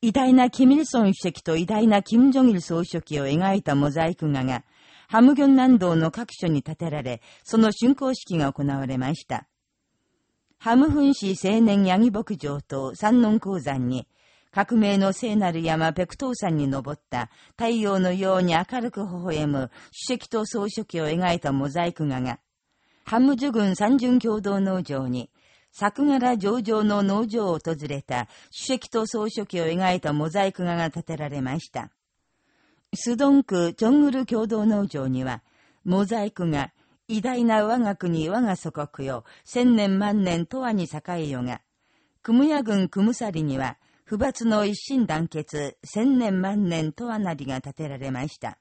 偉大なキミルソン主席と偉大なキム・ジョギル総書記を描いたモザイク画が、ハムギョン南道の各所に建てられ、その竣工式が行われました。ハムフン市青年ヤギ牧場と三ノン鉱山に、革命の聖なる山ペクトー山に登った太陽のように明るく微笑む主席と総書記を描いたモザイク画が、ハムジュ郡三巡共同農場に、作柄上場の農場を訪れた主席と総書記を描いたモザイク画が建てられました。スドン区チョングル共同農場には、モザイクが、偉大な我が国我が祖国よ、千年万年とわに栄えよが、クムヤ郡クムサリには、不罰の一心団結、千年万年とわなりが建てられました。